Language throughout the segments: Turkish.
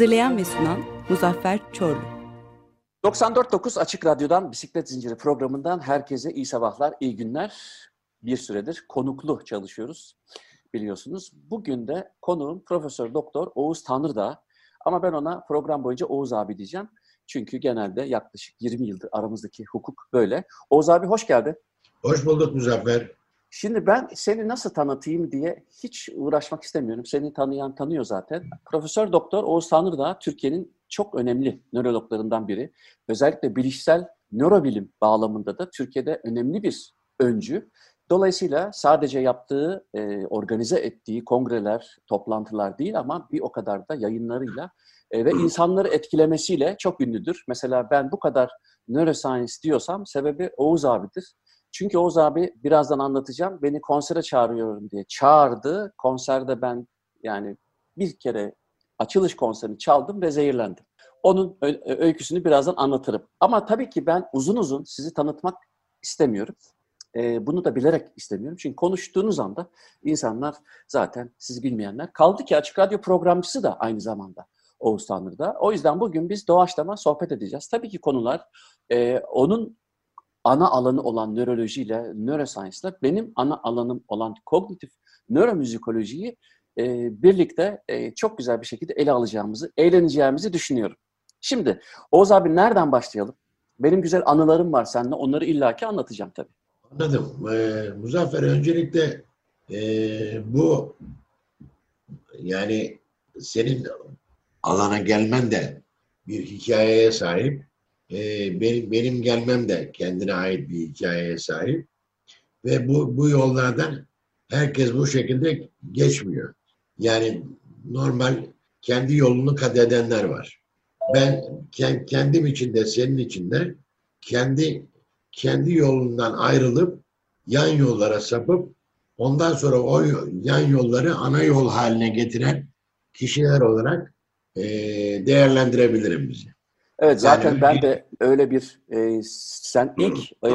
Hazırlayan ve sunan Muzaffer Çorlu. 94.9 Açık Radyo'dan Bisiklet Zinciri programından herkese iyi sabahlar, iyi günler. Bir süredir konuklu çalışıyoruz biliyorsunuz. Bugün de konuğum Profesör Doktor Oğuz Tanrıdağ. Ama ben ona program boyunca Oğuz abi diyeceğim. Çünkü genelde yaklaşık 20 yıldır aramızdaki hukuk böyle. Oğuz abi hoş geldin. Hoş bulduk Muzaffer. Şimdi ben seni nasıl tanıtayım diye hiç uğraşmak istemiyorum. Seni tanıyan tanıyor zaten. Profesör Doktor Oğuz Tanrıdağ Türkiye'nin çok önemli nörologlarından biri. Özellikle bilişsel nörobilim bağlamında da Türkiye'de önemli bir öncü. Dolayısıyla sadece yaptığı, e, organize ettiği kongreler, toplantılar değil ama bir o kadar da yayınlarıyla e, ve insanları etkilemesiyle çok ünlüdür. Mesela ben bu kadar neuroscience diyorsam sebebi Oğuz abidir. Çünkü Oğuz abi birazdan anlatacağım. Beni konsere çağırıyorum diye çağırdı. Konserde ben yani bir kere açılış konserini çaldım ve zehirlendim. Onun öyküsünü birazdan anlatırım. Ama tabii ki ben uzun uzun sizi tanıtmak istemiyorum. E, bunu da bilerek istemiyorum. Çünkü konuştuğunuz anda insanlar zaten sizi bilmeyenler. Kaldı ki Açık Radyo programcısı da aynı zamanda Oğuz Tanrı'da. O yüzden bugün biz doğaçlama sohbet edeceğiz. Tabii ki konular e, onun ana alanı olan nörolojiyle, neuroscience'la benim ana alanım olan kognitif nöromüzikolojiyi e, birlikte e, çok güzel bir şekilde ele alacağımızı, eğleneceğimizi düşünüyorum. Şimdi Oğuz abi nereden başlayalım? Benim güzel anılarım var seninle. Onları illaki anlatacağım tabii. Anladım. Ee, Muzaffer öncelikle e, bu yani senin alana gelmen de bir hikayeye sahip. Ee, benim, benim gelmem de kendine ait bir hikayeye sahip. Ve bu, bu yollardan herkes bu şekilde geçmiyor. Yani normal kendi yolunu kat edenler var. Ben kendim için de senin için de kendi kendi yolundan ayrılıp yan yollara sapıp ondan sonra o yan yolları ana yol haline getiren kişiler olarak e, değerlendirebilirim bizi. Evet zaten yani, ben de öyle bir e, sen ilk e,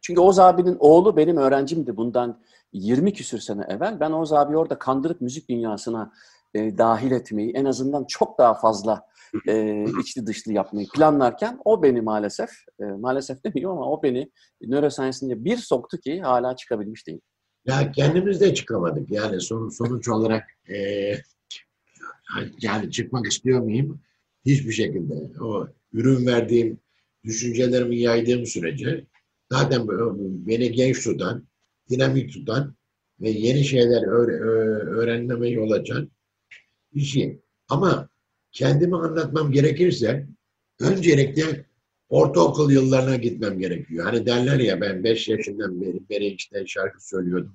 çünkü Oğuz abinin oğlu benim öğrencimdi bundan 20 küsür sene evvel. Ben Oğuz abi orada kandırıp müzik dünyasına e, dahil etmeyi en azından çok daha fazla e, içli dışlı yapmayı planlarken o beni maalesef, e, maalesef demiyorum ama o beni neuroscience'inde bir soktu ki hala çıkabilmiş değil. Ya kendimiz de çıkamadık. Yani son, sonuç olarak e, yani çıkmak istiyor muyum? Hiçbir şekilde. O ürün verdiğim, düşüncelerimi yaydığım sürece zaten beni genç tutan, dinamik tutan ve yeni şeyler öğrenmeme yol açan bir şey. Ama kendimi anlatmam gerekirse öncelikle ortaokul yıllarına gitmem gerekiyor. Hani derler ya ben 5 yaşından beri, beri işte şarkı söylüyordum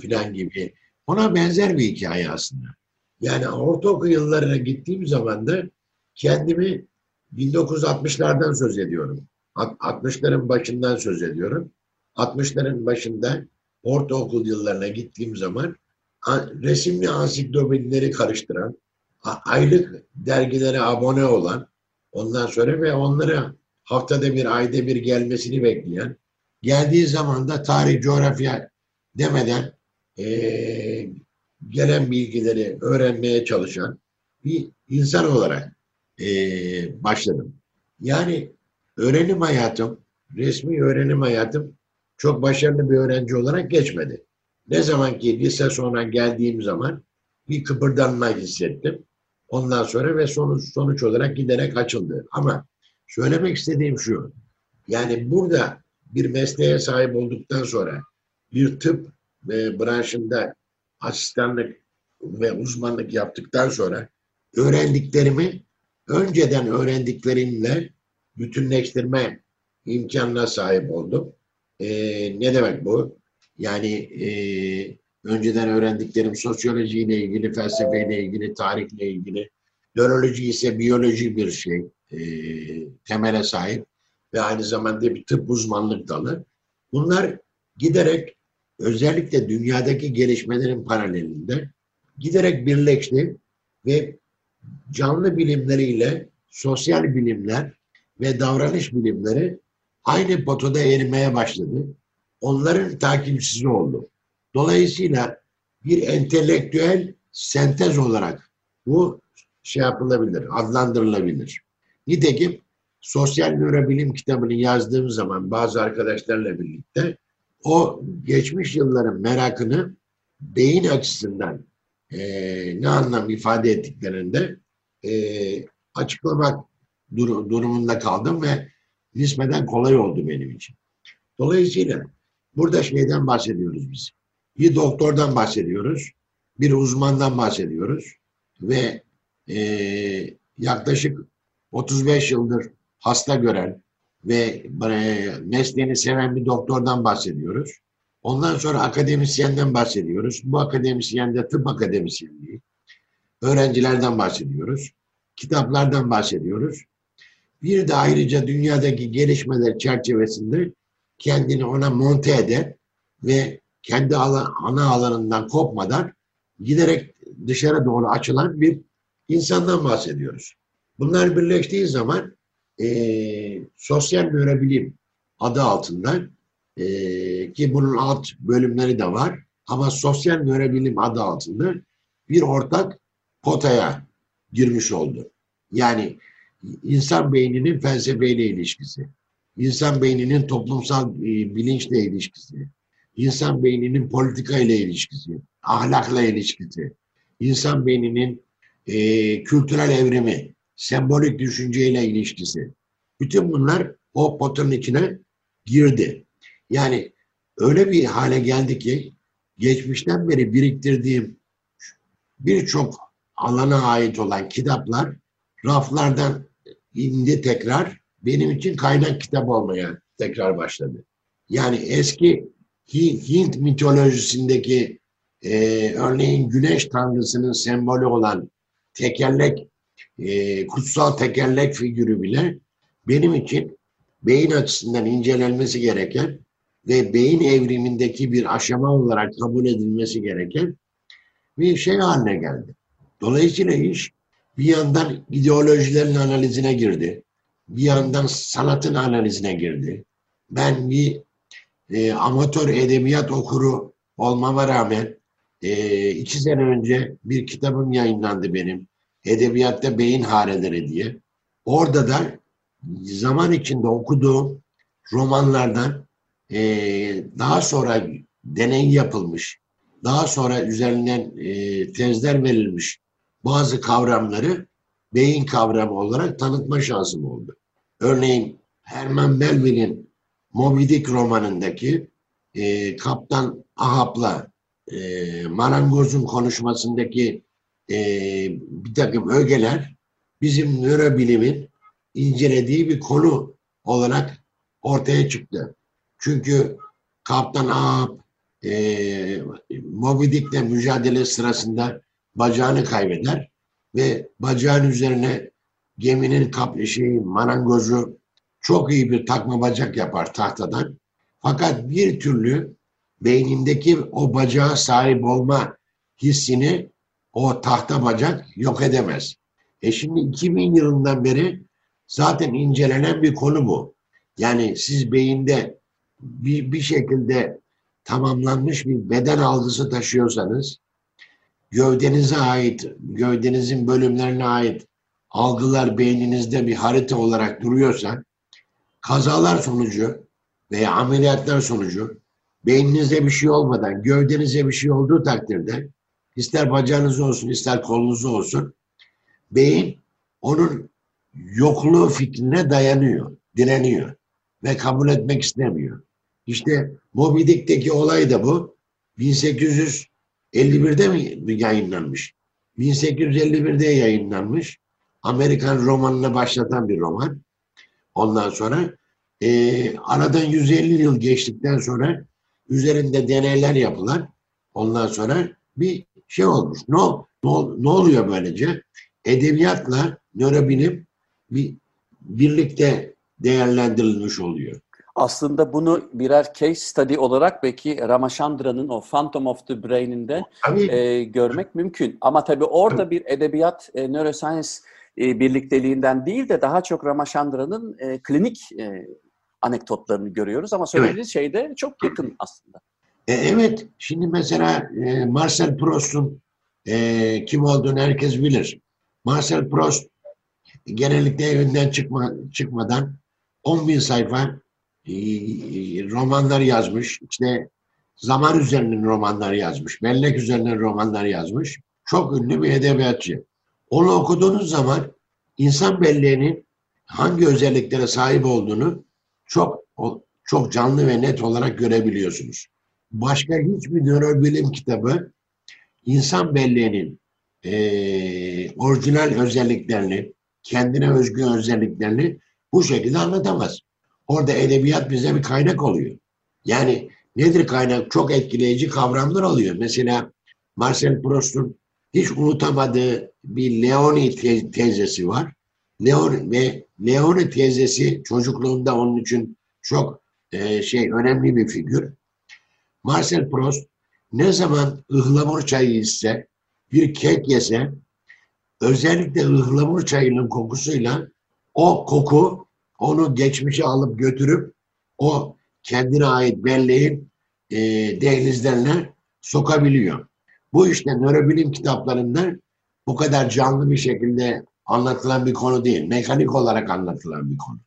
filan gibi. Ona benzer bir hikaye aslında. Yani ortaokul yıllarına gittiğim zaman da kendimi 1960'lardan söz ediyorum. 60'ların başından söz ediyorum. 60'ların başında ortaokul yıllarına gittiğim zaman resimli ansiklopedileri karıştıran, aylık dergilere abone olan, ondan sonra ve onlara haftada bir, ayda bir gelmesini bekleyen, geldiği zaman da tarih, coğrafya demeden e, gelen bilgileri öğrenmeye çalışan bir insan olarak e, başladım. Yani öğrenim hayatım, resmi öğrenim hayatım çok başarılı bir öğrenci olarak geçmedi. Ne zaman ki lise sonra geldiğim zaman bir kıpırdanma hissettim. Ondan sonra ve sonuç, sonuç olarak giderek açıldı. Ama söylemek istediğim şu. Yani burada bir mesleğe sahip olduktan sonra bir tıp ve branşında asistanlık ve uzmanlık yaptıktan sonra öğrendiklerimi önceden öğrendiklerimle bütünleştirme imkanına sahip oldum. E, ne demek bu? Yani e, önceden öğrendiklerim sosyolojiyle ilgili, felsefeyle ilgili, tarihle ilgili. Nöroloji ise biyoloji bir şey, e, temele sahip ve aynı zamanda bir tıp uzmanlık dalı. Bunlar giderek özellikle dünyadaki gelişmelerin paralelinde giderek birleşti ve canlı bilimleriyle sosyal bilimler ve davranış bilimleri aynı potada erimeye başladı. Onların takipçisi oldu. Dolayısıyla bir entelektüel sentez olarak bu şey yapılabilir, adlandırılabilir. Nitekim sosyal nörobilim kitabını yazdığım zaman bazı arkadaşlarla birlikte o geçmiş yılların merakını beyin açısından e, ne anlam ifade ettiklerinde e, açıklamak dur- durumunda kaldım ve nispeten kolay oldu benim için. Dolayısıyla burada şeyden bahsediyoruz biz. Bir doktordan bahsediyoruz, bir uzmandan bahsediyoruz ve e, yaklaşık 35 yıldır hasta gören ve e, mesleğini seven bir doktordan bahsediyoruz. Ondan sonra akademisyenden bahsediyoruz. Bu akademisyen de tıp akademisyenliği. Öğrencilerden bahsediyoruz. Kitaplardan bahsediyoruz. Bir de ayrıca dünyadaki gelişmeler çerçevesinde kendini ona monte eder ve kendi ana alanından kopmadan giderek dışarı doğru açılan bir insandan bahsediyoruz. Bunlar birleştiği zaman eee, sosyal nörobilim adı altında eee, ki bunun alt bölümleri de var ama sosyal nörobilim adı altında bir ortak potaya girmiş oldu. Yani insan beyninin felsefeyle ilişkisi, insan beyninin toplumsal e, bilinçle ilişkisi, insan beyninin politika ile ilişkisi, ahlakla ilişkisi, insan beyninin e, kültürel evrimi, sembolik düşünceyle ilişkisi. Bütün bunlar o potanın içine girdi. Yani öyle bir hale geldi ki geçmişten beri biriktirdiğim birçok alana ait olan kitaplar raflardan indi tekrar benim için kaynak kitap olmaya tekrar başladı. Yani eski Hi- Hint mitolojisindeki e, örneğin güneş tanrısının sembolü olan tekerlek, e, kutsal tekerlek figürü bile benim için beyin açısından incelenmesi gereken ve beyin evrimindeki bir aşama olarak kabul edilmesi gereken bir şey haline geldi. Dolayısıyla iş bir yandan ideolojilerin analizine girdi. Bir yandan sanatın analizine girdi. Ben bir e, amatör edebiyat okuru olmama rağmen e, iki sene önce bir kitabım yayınlandı benim. Edebiyatta Beyin Hareleri diye. Orada da zaman içinde okuduğum romanlardan e, daha sonra deney yapılmış, daha sonra üzerinden e, tezler verilmiş bazı kavramları beyin kavramı olarak tanıtma şansım oldu. Örneğin Herman Melville'in Moby Dick romanındaki e, Kaptan Ahap'la e, Marangoz'un konuşmasındaki e, bir takım ögeler bizim nörobilimin incelediği bir konu olarak ortaya çıktı. Çünkü Kaptan Ahab e, Moby Dick'le mücadele sırasında bacağını kaybeder ve bacağın üzerine geminin kap şeyi marangozu çok iyi bir takma bacak yapar tahtadan. Fakat bir türlü beynindeki o bacağa sahip olma hissini o tahta bacak yok edemez. E şimdi 2000 yılından beri zaten incelenen bir konu bu. Yani siz beyinde bir, bir şekilde tamamlanmış bir beden algısı taşıyorsanız gövdenize ait, gövdenizin bölümlerine ait algılar beyninizde bir harita olarak duruyorsa kazalar sonucu veya ameliyatlar sonucu beyninizde bir şey olmadan gövdenize bir şey olduğu takdirde ister bacağınız olsun ister kolunuz olsun beyin onun yokluğu fikrine dayanıyor, direniyor ve kabul etmek istemiyor. İşte Moby Dick'teki olay da bu. 1851'de mi yayınlanmış? 1851'de yayınlanmış. Amerikan romanını başlatan bir roman. Ondan sonra e, aradan 150 yıl geçtikten sonra üzerinde deneyler yapılan ondan sonra bir şey olmuş. Ne, ne, ne oluyor böylece? Edebiyatla nörobilim bir birlikte değerlendirilmiş oluyor. Aslında bunu birer case study olarak belki Ramachandran'ın o Phantom of the Brain'inde e, görmek mümkün. Ama tabii orada bir edebiyat, e, neuroscience e, birlikteliğinden değil de daha çok Ramachandran'ın e, klinik e, anekdotlarını görüyoruz. Ama söylediğiniz şey de çok yakın aslında. E, evet, şimdi mesela e, Marcel Proust'un e, kim olduğunu herkes bilir. Marcel Proust genellikle evinden çıkma, çıkmadan 10 bin sayfa romanlar yazmış. İşte zaman üzerine romanlar yazmış. Bellek üzerine romanlar yazmış. Çok ünlü bir edebiyatçı. Onu okuduğunuz zaman insan belleğinin hangi özelliklere sahip olduğunu çok çok canlı ve net olarak görebiliyorsunuz başka hiçbir nörobilim kitabı insan belleğinin eee orijinal özelliklerini, kendine özgü özelliklerini bu şekilde anlatamaz. Orada edebiyat bize bir kaynak oluyor. Yani nedir kaynak? Çok etkileyici kavramlar oluyor. Mesela Marcel Proust'un hiç unutamadığı bir Leoni te- teyzesi var. Leon ve Leoni teyzesi çocukluğunda onun için çok eee, şey önemli bir figür. Marcel Proust ne zaman ıhlamur çayı içse, bir kek yese, özellikle ıhlamur çayının kokusuyla o koku onu geçmişe alıp götürüp o kendine ait belleğin e, dehlizlerine sokabiliyor. Bu işte nörobilim kitaplarında bu kadar canlı bir şekilde anlatılan bir konu değil. Mekanik olarak anlatılan bir konu.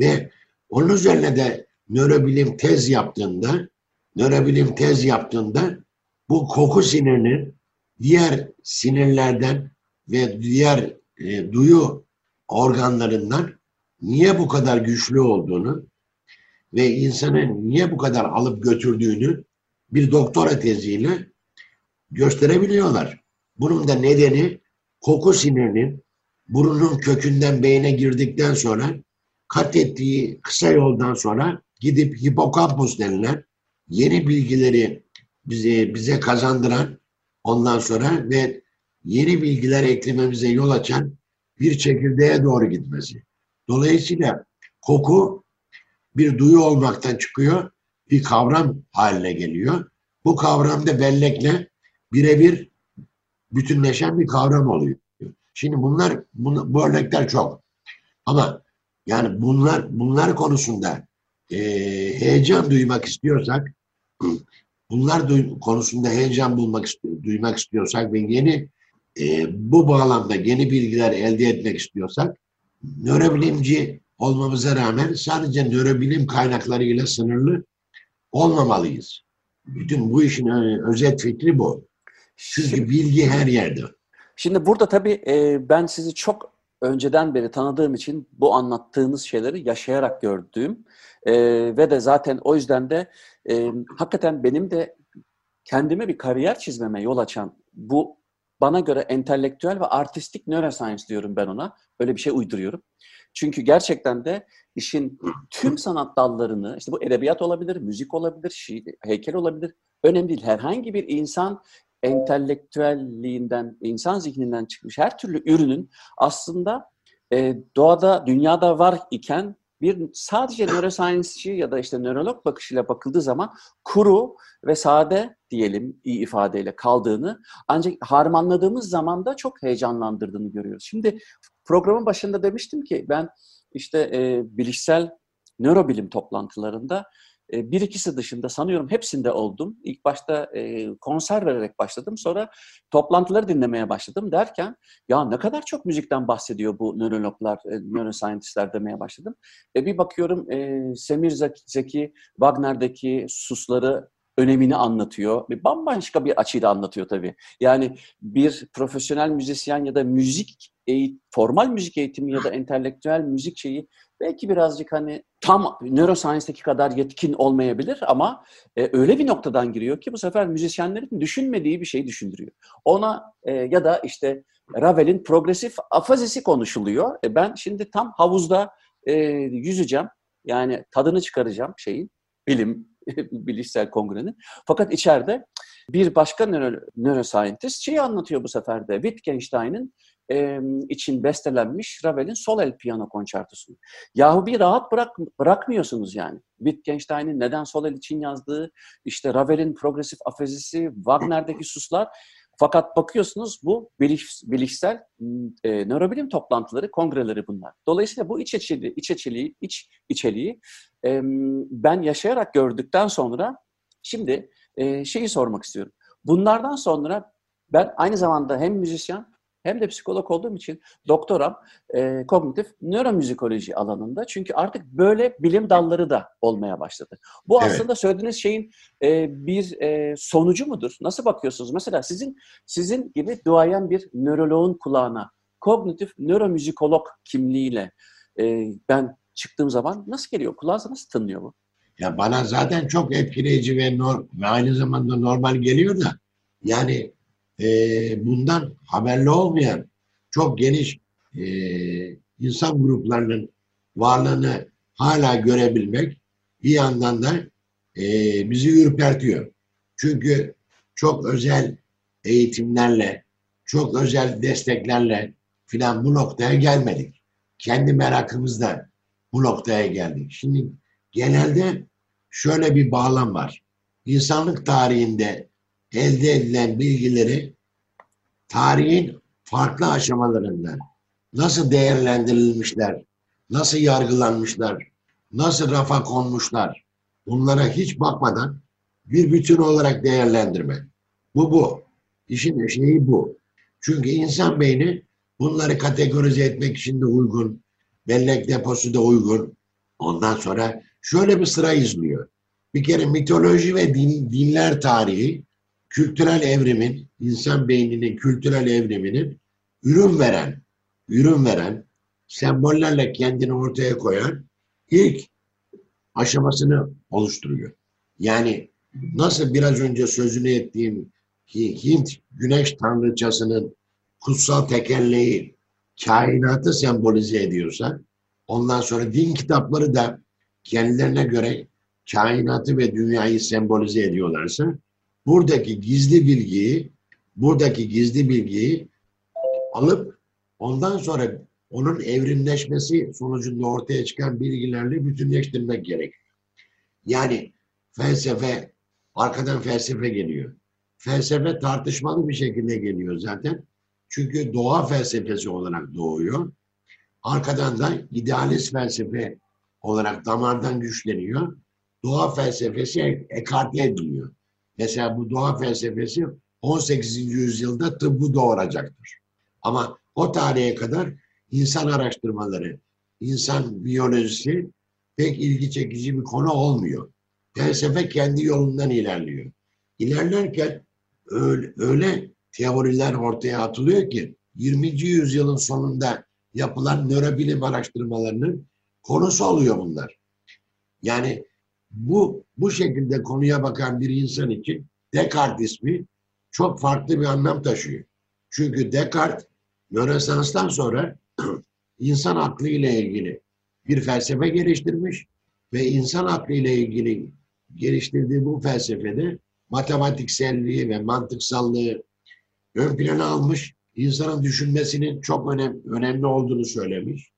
Ve onun üzerine de nörobilim tez yaptığında nörobilim tez yaptığında bu koku sinirinin diğer sinirlerden ve diğer e, duyu organlarından niye bu kadar güçlü olduğunu ve insanı niye bu kadar alıp götürdüğünü bir doktora teziyle gösterebiliyorlar. Bunun da nedeni koku sinirinin burnun kökünden beyne girdikten sonra kat ettiği kısa yoldan sonra gidip hipokampus denilen yeni bilgileri bize bize kazandıran ondan sonra ve yeni bilgiler eklememize yol açan bir çekirdeğe doğru gitmesi. Dolayısıyla koku bir duyu olmaktan çıkıyor, bir kavram haline geliyor. Bu kavramda bellekle birebir bütünleşen bir kavram oluyor. Şimdi bunlar, bu örnekler çok. Ama yani bunlar bunlar konusunda e, heyecan duymak istiyorsak, bunlar duy- konusunda heyecan bulmak duymak istiyorsak ve yeni e, bu bağlamda yeni bilgiler elde etmek istiyorsak, nörobilimci olmamıza rağmen sadece nörobilim kaynaklarıyla sınırlı olmamalıyız. Bütün bu işin ö- özet fikri bu. Çünkü bilgi her yerde. Şimdi burada tabii e, ben sizi çok önceden beri tanıdığım için bu anlattığınız şeyleri yaşayarak gördüğüm e, ve de zaten o yüzden de e, hakikaten benim de kendime bir kariyer çizmeme yol açan bu bana göre entelektüel ve artistik neuroscience diyorum ben ona. Böyle bir şey uyduruyorum. Çünkü gerçekten de işin tüm sanat dallarını, işte bu edebiyat olabilir, müzik olabilir, şiir, heykel olabilir. Önemli değil. Herhangi bir insan entelektüelliğinden, insan zihninden çıkmış her türlü ürünün aslında e, doğada, dünyada var iken bir sadece neuroscience'ci ya da işte nörolog bakışıyla bakıldığı zaman kuru ve sade diyelim iyi ifadeyle kaldığını ancak harmanladığımız zaman da çok heyecanlandırdığını görüyoruz. Şimdi programın başında demiştim ki ben işte e, bilişsel nörobilim toplantılarında bir ikisi dışında sanıyorum hepsinde oldum. İlk başta konser vererek başladım. Sonra toplantıları dinlemeye başladım derken ya ne kadar çok müzikten bahsediyor bu nörologlar, e, demeye başladım. E, bir bakıyorum e, Semir Zeki Wagner'deki susları önemini anlatıyor. Bir bambaşka bir açıyla anlatıyor tabii. Yani bir profesyonel müzisyen ya da müzik formal müzik eğitimi ya da entelektüel müzik şeyi belki birazcık hani tam neuroscience'deki kadar yetkin olmayabilir ama e, öyle bir noktadan giriyor ki bu sefer müzisyenlerin düşünmediği bir şeyi düşündürüyor. Ona e, ya da işte Ravel'in progresif afazisi konuşuluyor. E, ben şimdi tam havuzda e, yüzeceğim. Yani tadını çıkaracağım şeyin, bilim, bilişsel kongrenin. Fakat içeride bir başka nöro, neuroscientist şeyi anlatıyor bu sefer de. Wittgenstein'in e, için bestelenmiş Ravel'in sol el piyano konçertosunu. Yahu bir rahat bırak, bırakmıyorsunuz yani. Wittgenstein'in neden sol el için yazdığı, işte Ravel'in progresif afezisi, Wagner'deki suslar. Fakat bakıyorsunuz bu biliş, bilişsel e, nörobilim toplantıları, kongreleri bunlar. Dolayısıyla bu iç içeliği, iç içeliği, iç içeliği e, ben yaşayarak gördükten sonra şimdi e, şeyi sormak istiyorum. Bunlardan sonra ben aynı zamanda hem müzisyen hem de psikolog olduğum için doktoram e, kognitif nöromüzikoloji alanında. Çünkü artık böyle bilim dalları da olmaya başladı. Bu evet. aslında söylediğiniz şeyin e, bir e, sonucu mudur? Nasıl bakıyorsunuz? Mesela sizin sizin gibi duayen bir nöroloğun kulağına kognitif nöromüzikolog kimliğiyle e, ben çıktığım zaman nasıl geliyor? Kulağınıza nasıl tınlıyor bu? Ya bana zaten çok etkileyici ve, nor ve aynı zamanda normal geliyor da yani e, bundan haberli olmayan çok geniş e, insan gruplarının varlığını hala görebilmek bir yandan da e, bizi ürpertiyor. Çünkü çok özel eğitimlerle, çok özel desteklerle filan bu noktaya gelmedik. Kendi merakımızla bu noktaya geldik. Şimdi genelde şöyle bir bağlam var. İnsanlık tarihinde elde edilen bilgileri tarihin farklı aşamalarından nasıl değerlendirilmişler, nasıl yargılanmışlar, nasıl rafa konmuşlar bunlara hiç bakmadan bir bütün olarak değerlendirme. Bu bu. İşin şeyi bu. Çünkü insan beyni bunları kategorize etmek için de uygun, bellek deposu da uygun. Ondan sonra şöyle bir sıra izliyor. Bir kere mitoloji ve din, dinler tarihi kültürel evrimin, insan beyninin kültürel evriminin ürün veren, ürün veren, sembollerle kendini ortaya koyan ilk aşamasını oluşturuyor. Yani nasıl biraz önce sözünü ettiğim Hint güneş tanrıçasının kutsal tekerleği kainatı sembolize ediyorsa ondan sonra din kitapları da kendilerine göre kainatı ve dünyayı sembolize ediyorlarsa buradaki gizli bilgiyi buradaki gizli bilgiyi alıp ondan sonra onun evrimleşmesi sonucunda ortaya çıkan bilgilerle bütünleştirmek gerek. Yani felsefe, arkadan felsefe geliyor. Felsefe tartışmalı bir şekilde geliyor zaten. Çünkü doğa felsefesi olarak doğuyor. Arkadan da idealist felsefe olarak damardan güçleniyor. Doğa felsefesi ekarte ediliyor. Mesela bu doğa felsefesi 18. yüzyılda tıbbı doğuracaktır. Ama o tarihe kadar insan araştırmaları, insan biyolojisi pek ilgi çekici bir konu olmuyor. Felsefe kendi yolundan ilerliyor. İlerlerken öyle, öyle teoriler ortaya atılıyor ki 20. yüzyılın sonunda yapılan nörobilim araştırmalarının konusu oluyor bunlar. Yani bu bu şekilde konuya bakan bir insan için Descartes ismi çok farklı bir anlam taşıyor. Çünkü Descartes Rönesans'tan sonra insan aklı ile ilgili bir felsefe geliştirmiş ve insan aklı ile ilgili geliştirdiği bu felsefede matematikselliği ve mantıksallığı ön plana almış, insanın düşünmesinin çok önem, önemli olduğunu söylemiş.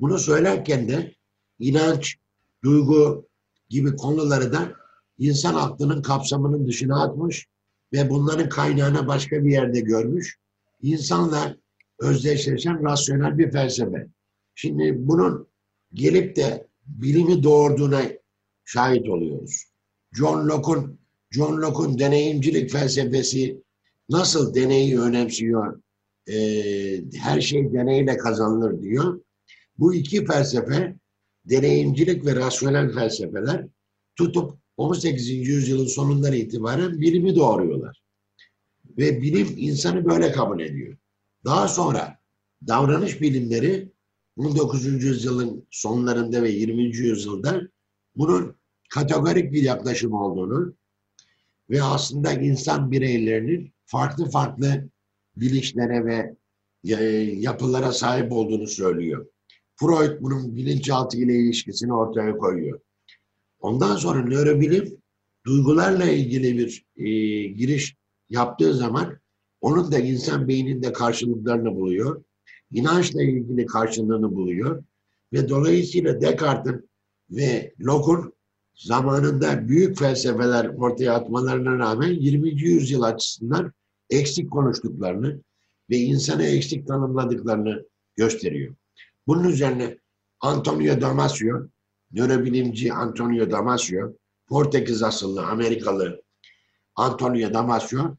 Bunu söylerken de inanç, duygu gibi konuları da insan aklının kapsamının dışına atmış ve bunların kaynağını başka bir yerde görmüş. İnsanla özdeşleşen rasyonel bir felsefe. Şimdi bunun gelip de bilimi doğurduğuna şahit oluyoruz. John Locke'un John Locke'un deneyimcilik felsefesi nasıl deneyi önemsiyor, e, her şey deneyle kazanılır diyor. Bu iki felsefe, deneyimcilik ve rasyonel felsefeler tutup 18. yüzyılın sonundan itibaren bilimi doğuruyorlar. Ve bilim insanı böyle kabul ediyor. Daha sonra davranış bilimleri 19. yüzyılın sonlarında ve 20. yüzyılda bunun kategorik bir yaklaşım olduğunu ve aslında insan bireylerinin farklı farklı bilinçlere ve e, yapılara sahip olduğunu söylüyor. Freud bunun bilinçaltı ile ilişkisini ortaya koyuyor. Ondan sonra nörobilim duygularla ilgili bir e, giriş yaptığı zaman onun da insan beyninde karşılıklarını buluyor. İnançla ilgili karşılığını buluyor. Ve dolayısıyla Descartes'in ve Locke'un zamanında büyük felsefeler ortaya atmalarına rağmen 20. yüzyıl açısından eksik konuştuklarını ve insanı eksik tanımladıklarını gösteriyor. Bunun üzerine Antonio Damasio, nörobilimci Antonio Damasio, Portekiz asıllı Amerikalı Antonio Damasio,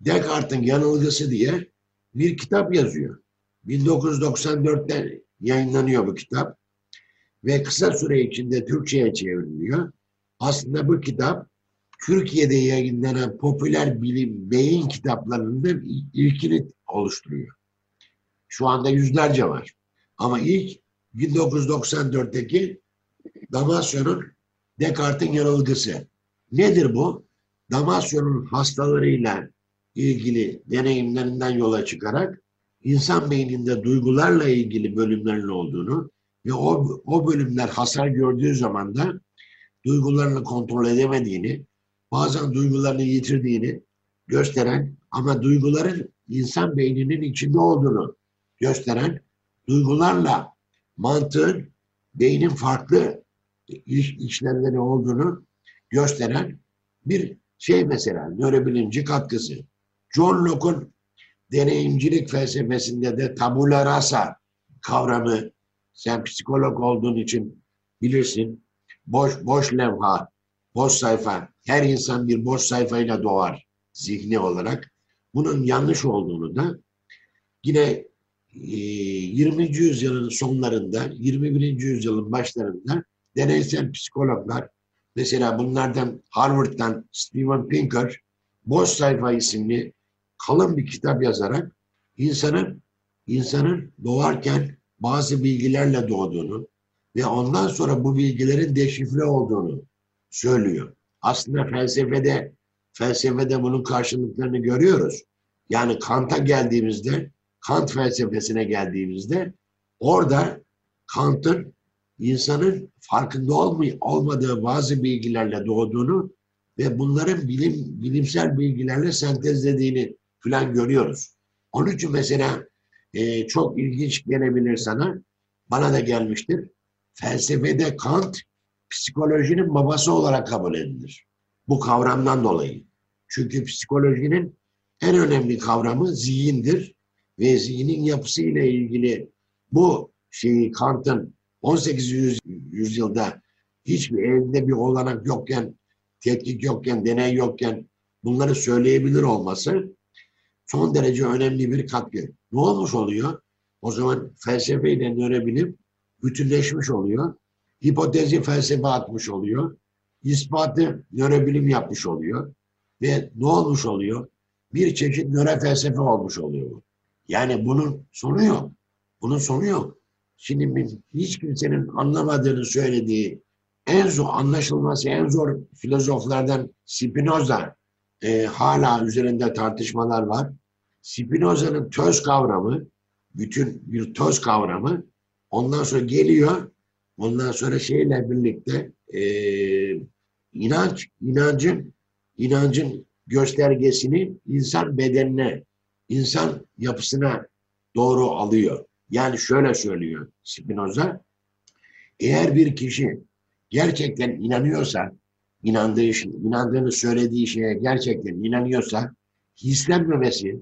Descartes'in yanılgısı diye bir kitap yazıyor. 1994'te yayınlanıyor bu kitap ve kısa süre içinde Türkçe'ye çevriliyor. Aslında bu kitap Türkiye'de yayınlanan popüler bilim beyin kitaplarının ilkini oluşturuyor. Şu anda yüzlerce var. Ama ilk 1994'teki Damasio'nun Descartes'in yanılgısı. Nedir bu? Damasio'nun hastalarıyla ilgili deneyimlerinden yola çıkarak insan beyninde duygularla ilgili bölümlerin olduğunu ve o, o bölümler hasar gördüğü zaman da duygularını kontrol edemediğini, bazen duygularını yitirdiğini gösteren ama duyguların insan beyninin içinde olduğunu gösteren duygularla mantığın beynin farklı iş, işlemleri olduğunu gösteren bir şey mesela nörobilimci katkısı. John Locke'un deneyimcilik felsefesinde de tabula rasa kavramı sen psikolog olduğun için bilirsin. Boş boş levha, boş sayfa. Her insan bir boş sayfayla doğar zihni olarak. Bunun yanlış olduğunu da yine 20. yüzyılın sonlarında, 21. yüzyılın başlarında deneysel psikologlar, mesela bunlardan Harvard'dan Steven Pinker, Boş Sayfa isimli kalın bir kitap yazarak insanın insanın doğarken bazı bilgilerle doğduğunu ve ondan sonra bu bilgilerin deşifre olduğunu söylüyor. Aslında felsefede felsefede bunun karşılıklarını görüyoruz. Yani Kant'a geldiğimizde, Kant felsefesine geldiğimizde orada Kant'ın insanın farkında olmay olmadığı bazı bilgilerle doğduğunu ve bunların bilim bilimsel bilgilerle sentezlediğini falan görüyoruz. Onun için mesela e, çok ilginç gelebilir sana, bana da gelmiştir. Felsefede Kant psikolojinin babası olarak kabul edilir. Bu kavramdan dolayı. Çünkü psikolojinin en önemli kavramı zihindir ve zihnin yapısıyla ilgili bu şeyi Kant'ın 18. Yüz, yüzyılda hiçbir elinde bir olanak yokken, tetkik yokken, deney yokken bunları söyleyebilir olması son derece önemli bir katkı. Ne olmuş oluyor? O zaman felsefeyle nörobilim bütünleşmiş oluyor. Hipotezi felsefe atmış oluyor. İspatı nörobilim yapmış oluyor. Ve ne olmuş oluyor? Bir çeşit nöro felsefe olmuş oluyor bu. Yani bunun sonu yok. Bunun sonu yok. Şimdi hiç kimsenin anlamadığını söylediği en zor anlaşılması en zor filozoflardan Spinoza e, hala üzerinde tartışmalar var. Spinoza'nın töz kavramı, bütün bir töz kavramı ondan sonra geliyor, ondan sonra şeyle birlikte e, inanç, inancın, inancın göstergesini insan bedenine, insan yapısına doğru alıyor. Yani şöyle söylüyor Spinoza, eğer bir kişi gerçekten inanıyorsa, inandığı, inandığını söylediği şeye gerçekten inanıyorsa, hislenmemesi,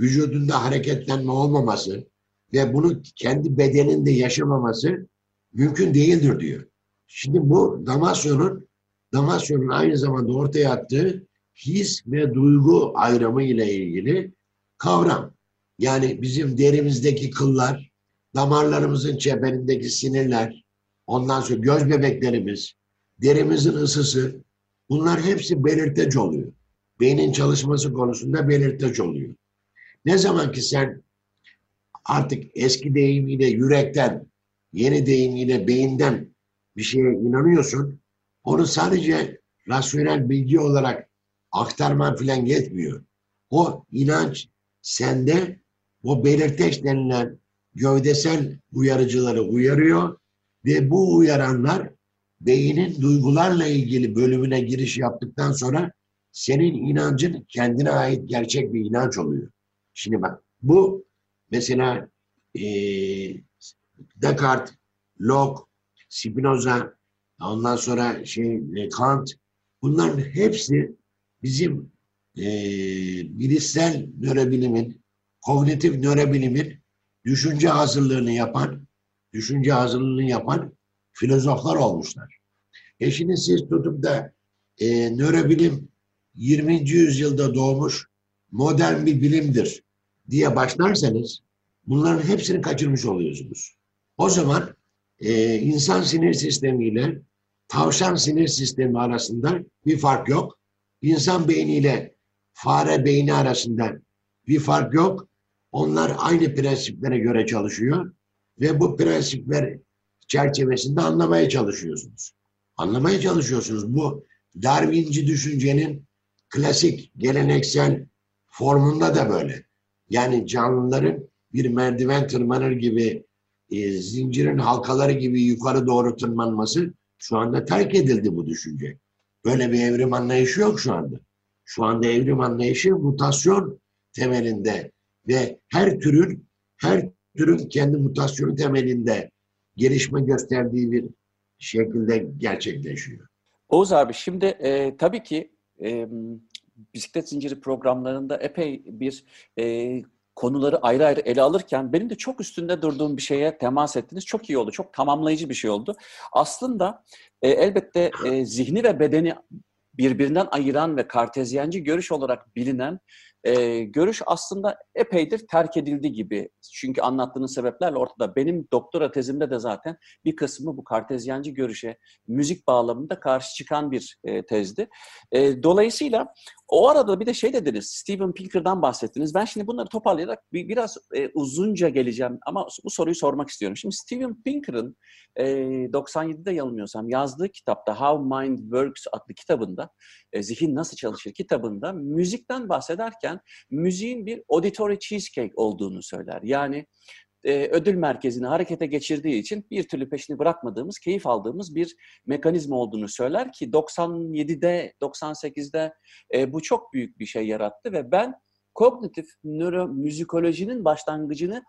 vücudunda hareketlenme olmaması ve bunu kendi bedeninde yaşamaması mümkün değildir diyor. Şimdi bu Damasyon'un Damasyon'un aynı zamanda ortaya attığı his ve duygu ayrımı ile ilgili kavram. Yani bizim derimizdeki kıllar, damarlarımızın çeperindeki sinirler, ondan sonra göz bebeklerimiz, derimizin ısısı, bunlar hepsi belirteç oluyor. Beynin çalışması konusunda belirteç oluyor. Ne zaman ki sen artık eski deyimiyle yürekten, yeni deyimiyle beyinden bir şeye inanıyorsun, onu sadece rasyonel bilgi olarak aktarman filan yetmiyor. O inanç sende o belirteç denilen gövdesel uyarıcıları uyarıyor ve bu uyaranlar beynin duygularla ilgili bölümüne giriş yaptıktan sonra senin inancın kendine ait gerçek bir inanç oluyor. Şimdi bak bu mesela e, Descartes, Locke, Spinoza, ondan sonra şey Kant bunların hepsi bizim e, bilişsel nörobilimin, kognitif nörobilimin düşünce hazırlığını yapan, düşünce hazırlığını yapan filozoflar olmuşlar. E şimdi siz tutup da e, nörobilim 20. yüzyılda doğmuş modern bir bilimdir diye başlarsanız bunların hepsini kaçırmış oluyorsunuz. O zaman e, insan sinir sistemiyle tavşan sinir sistemi arasında bir fark yok. İnsan beyniyle fare beyni arasında bir fark yok. Onlar aynı prensiplere göre çalışıyor ve bu prensipler çerçevesinde anlamaya çalışıyorsunuz. Anlamaya çalışıyorsunuz. Bu Darwinci düşüncenin klasik, geleneksel formunda da böyle. Yani canlıların bir merdiven tırmanır gibi, e, zincirin halkaları gibi yukarı doğru tırmanması şu anda terk edildi bu düşünce. Böyle bir evrim anlayışı yok şu anda. Şu anda evrim anlayışı mutasyon temelinde ve her türün her türün kendi mutasyonu temelinde gelişme gösterdiği bir şekilde gerçekleşiyor. Oğuz abi şimdi e, tabii ki e, bisiklet zinciri programlarında epey bir e, konuları ayrı ayrı ele alırken benim de çok üstünde durduğum bir şeye temas ettiniz. Çok iyi oldu, çok tamamlayıcı bir şey oldu. Aslında e, elbette e, zihni ve bedeni birbirinden ayıran ve kartezyenci görüş olarak bilinen e, görüş aslında epeydir terk edildi gibi. Çünkü anlattığınız sebeplerle ortada. Benim doktora tezimde de zaten bir kısmı bu kartezyenci görüşe müzik bağlamında karşı çıkan bir e, tezdi. E, dolayısıyla o arada bir de şey dediniz, Steven Pinker'dan bahsettiniz. Ben şimdi bunları toparlayarak bir, biraz e, uzunca geleceğim ama bu soruyu sormak istiyorum. Şimdi Steven Pinker'ın e, 97'de yanılmıyorsam yazdığı kitapta How Mind Works adlı kitabında, e, Zihin Nasıl Çalışır kitabında müzikten bahsederken müziğin bir auditory cheesecake olduğunu söyler. Yani e, ödül merkezini harekete geçirdiği için bir türlü peşini bırakmadığımız, keyif aldığımız bir mekanizma olduğunu söyler ki 97'de, 98'de e, bu çok büyük bir şey yarattı ve ben kognitif nöromüzikolojinin başlangıcını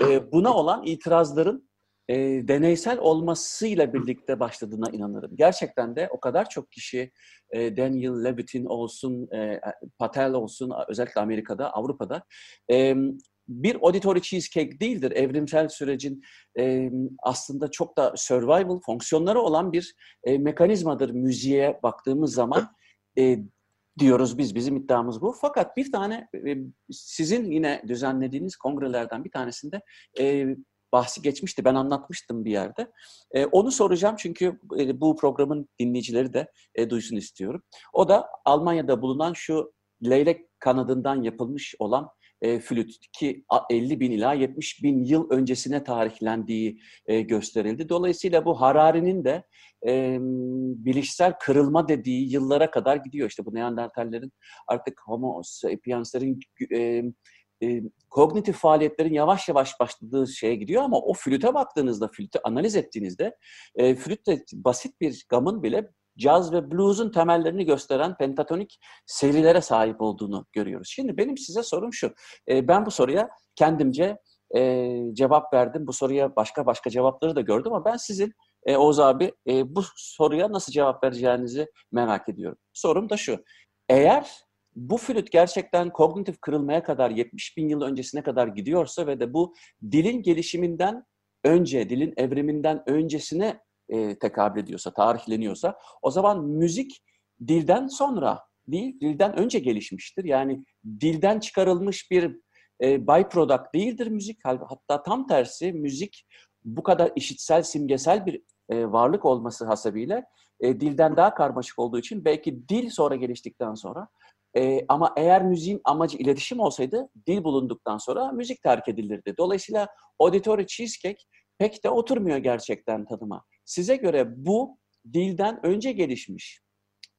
e, buna olan itirazların e, deneysel olmasıyla birlikte başladığına inanırım. Gerçekten de o kadar çok kişi e, Daniel Levitin olsun, e, Patel olsun özellikle Amerika'da, Avrupa'da e, bir auditory cheesecake değildir. Evrimsel sürecin e, aslında çok da survival fonksiyonları olan bir e, mekanizmadır müziğe baktığımız zaman. E, diyoruz biz, bizim iddiamız bu. Fakat bir tane e, sizin yine düzenlediğiniz kongrelerden bir tanesinde e, bahsi geçmişti. Ben anlatmıştım bir yerde. E, onu soracağım çünkü e, bu programın dinleyicileri de e, duysun istiyorum. O da Almanya'da bulunan şu leylek kanadından yapılmış olan e, flüt ki 50 bin ila 70 bin yıl öncesine tarihlendiği e, gösterildi. Dolayısıyla bu Harari'nin de e, bilişsel kırılma dediği yıllara kadar gidiyor. İşte bu Neandertallerin artık Homo sapienslerin e, e, kognitif faaliyetlerin yavaş yavaş başladığı şeye gidiyor ama o flüte baktığınızda, flütü analiz ettiğinizde e, flüt de basit bir gamın bile caz ve blues'un temellerini gösteren pentatonik serilere sahip olduğunu görüyoruz. Şimdi benim size sorum şu. E, ben bu soruya kendimce e, cevap verdim. Bu soruya başka başka cevapları da gördüm ama ben sizin e, Oğuz abi e, bu soruya nasıl cevap vereceğinizi merak ediyorum. Sorum da şu. Eğer bu flüt gerçekten kognitif kırılmaya kadar 70 bin yıl öncesine kadar gidiyorsa ve de bu dilin gelişiminden önce, dilin evriminden öncesine e, tekabül ediyorsa, tarihleniyorsa o zaman müzik dilden sonra değil, dilden önce gelişmiştir. Yani dilden çıkarılmış bir e, byproduct değildir müzik. Hatta tam tersi müzik bu kadar işitsel, simgesel bir e, varlık olması hasebiyle e, dilden daha karmaşık olduğu için belki dil sonra geliştikten sonra e, ama eğer müziğin amacı iletişim olsaydı dil bulunduktan sonra müzik terk edilirdi. Dolayısıyla auditory cheesecake pek de oturmuyor gerçekten tadıma. Size göre bu dilden önce gelişmiş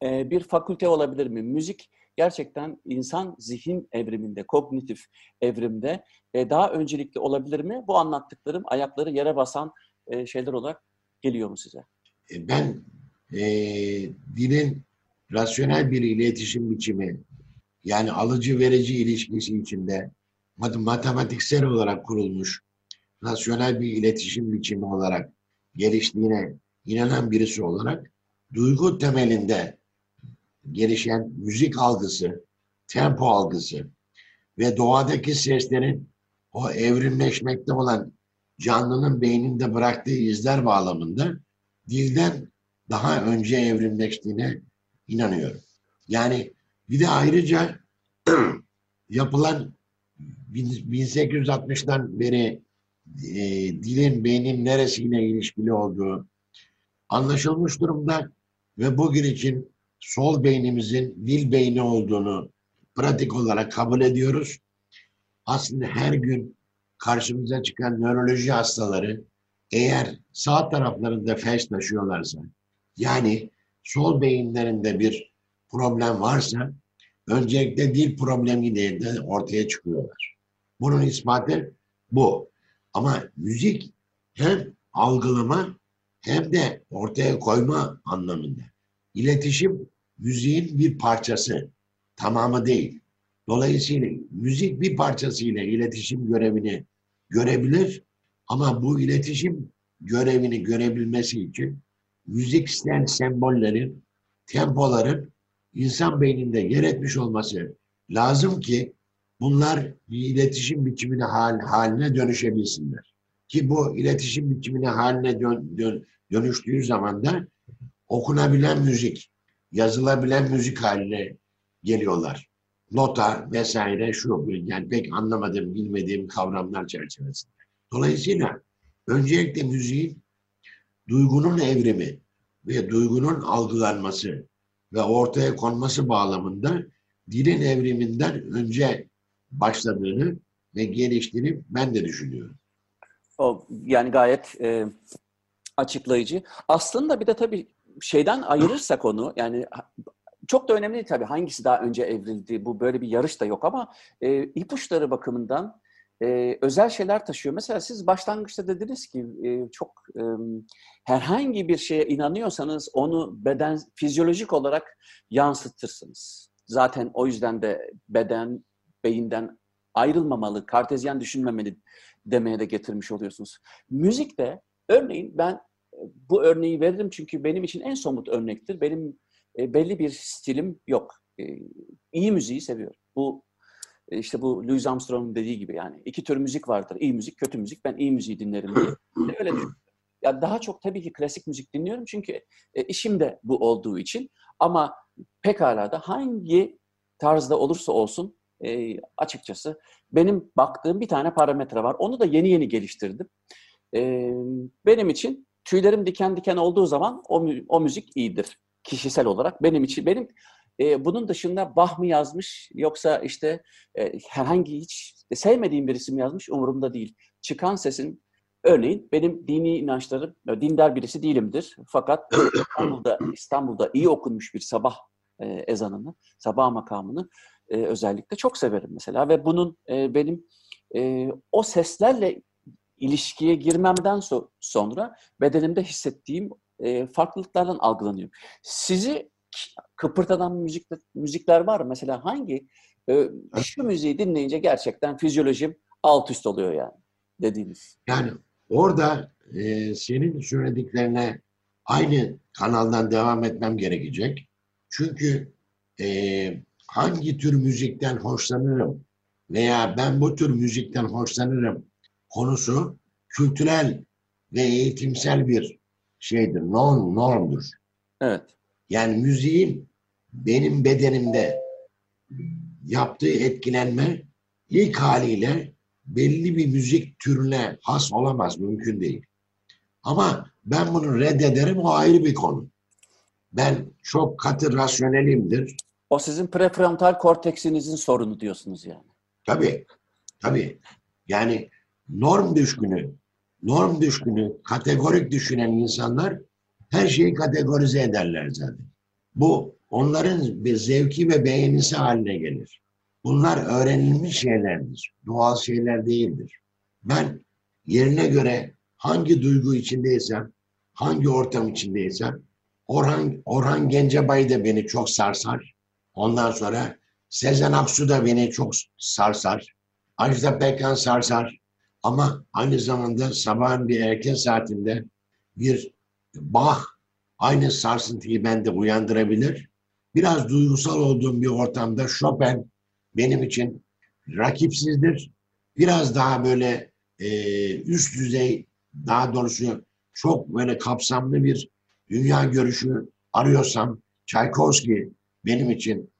e, bir fakülte olabilir mi? Müzik gerçekten insan zihin evriminde, kognitif evrimde e, daha öncelikli olabilir mi? Bu anlattıklarım ayakları yere basan e, şeyler olarak geliyor mu size? E, Ben e, dilin rasyonel bir iletişim biçimi yani alıcı verici ilişkisi içinde mat- matematiksel olarak kurulmuş rasyonel bir iletişim biçimi olarak geliştiğine inanan birisi olarak duygu temelinde gelişen müzik algısı, tempo algısı ve doğadaki seslerin o evrimleşmekte olan canlının beyninde bıraktığı izler bağlamında dilden daha önce evrimleştiğine inanıyorum. Yani bir de ayrıca yapılan bin- 1860'dan beri e, dilin beynin neresiyle ilişkili olduğu anlaşılmış durumda ve bugün için sol beynimizin dil beyni olduğunu pratik olarak kabul ediyoruz. Aslında her gün karşımıza çıkan nöroloji hastaları eğer sağ taraflarında felç taşıyorlarsa yani sol beyinlerinde bir problem varsa öncelikle dil problemiyle de ortaya çıkıyorlar. Bunun ispatı bu. Ama müzik hem algılama hem de ortaya koyma anlamında. İletişim müziğin bir parçası, tamamı değil. Dolayısıyla müzik bir parçasıyla iletişim görevini görebilir ama bu iletişim görevini görebilmesi için müziksel sembollerin, tempoların insan beyninde yer etmiş olması lazım ki bunlar bir iletişim biçimine hal, haline dönüşebilsinler. Ki bu iletişim biçimine haline dön, dön- dönüştüğü zaman da okunabilen müzik, yazılabilen müzik haline geliyorlar. Nota vesaire şu yani pek anlamadığım, bilmediğim kavramlar çerçevesinde. Dolayısıyla öncelikle müziğin duygunun evrimi ve duygunun algılanması ve ortaya konması bağlamında dilin evriminden önce başladığını ve geliştiğini ben de düşünüyorum. O yani gayet e, açıklayıcı. Aslında bir de tabii şeyden ayırırsak onu yani çok da önemli değil tabii hangisi daha önce evrildi. Bu böyle bir yarış da yok ama e, ipuçları bakımından e, özel şeyler taşıyor. Mesela siz başlangıçta dediniz ki e, çok e, herhangi bir şeye inanıyorsanız onu beden fizyolojik olarak yansıtırsınız. Zaten o yüzden de beden beyinden ayrılmamalı, kartezyen düşünmemeli demeye de getirmiş oluyorsunuz. Müzikte örneğin ben bu örneği veririm çünkü benim için en somut örnektir. Benim belli bir stilim yok. E, iyi müziği seviyorum. Bu işte bu Louis Armstrong'un dediği gibi yani iki tür müzik vardır. İyi müzik, kötü müzik. Ben iyi müziği dinlerim diye. Öyle düşünüyorum. Ya daha çok tabii ki klasik müzik dinliyorum çünkü e, işim de bu olduğu için. Ama pekala da hangi tarzda olursa olsun e, açıkçası benim baktığım bir tane parametre var. Onu da yeni yeni geliştirdim. E, benim için tüylerim diken diken olduğu zaman o müzik iyidir. Kişisel olarak benim için. Benim e, bunun dışında Bach mı yazmış yoksa işte e, herhangi hiç sevmediğim birisi mi yazmış umurumda değil. Çıkan sesin örneğin benim dini inançlarım, e, dindar birisi değilimdir. Fakat İstanbul'da, İstanbul'da iyi okunmuş bir sabah e, ezanını, sabah makamını e, özellikle çok severim mesela ve bunun e, benim e, o seslerle ilişkiye girmemden so- sonra bedenimde hissettiğim e, farklılıklardan algılanıyorum. Sizi k- kıpırtatan müzik, müzikler var? Mesela hangi? E, şu müziği dinleyince gerçekten fizyolojim alt üst oluyor yani dediğiniz. Yani orada e, senin söylediklerine aynı kanaldan devam etmem gerekecek. Çünkü e, hangi tür müzikten hoşlanırım veya ben bu tür müzikten hoşlanırım konusu kültürel ve eğitimsel bir şeydir, norm, normdur. Evet. Yani müziğin benim bedenimde yaptığı etkilenme ilk haliyle belli bir müzik türüne has olamaz, mümkün değil. Ama ben bunu reddederim, o ayrı bir konu. Ben çok katı rasyonelimdir. O sizin prefrontal korteksinizin sorunu diyorsunuz yani. Tabii, tabii. Yani norm düşkünü, norm düşkünü, kategorik düşünen insanlar her şeyi kategorize ederler zaten. Bu onların bir zevki ve beğenisi haline gelir. Bunlar öğrenilmiş şeylerdir. Doğal şeyler değildir. Ben yerine göre hangi duygu içindeysem, hangi ortam içindeysem Orhan, Orhan Gencebay da beni çok sarsar. Ondan sonra Sezen Aksu da beni çok sarsar. Ajda Pekkan sarsar. Ama aynı zamanda sabahın bir erken saatinde bir bah aynı sarsıntıyı bende uyandırabilir. Biraz duygusal olduğum bir ortamda Chopin benim için rakipsizdir. Biraz daha böyle e, üst düzey, daha doğrusu çok böyle kapsamlı bir dünya görüşü arıyorsam Tchaikovsky benim için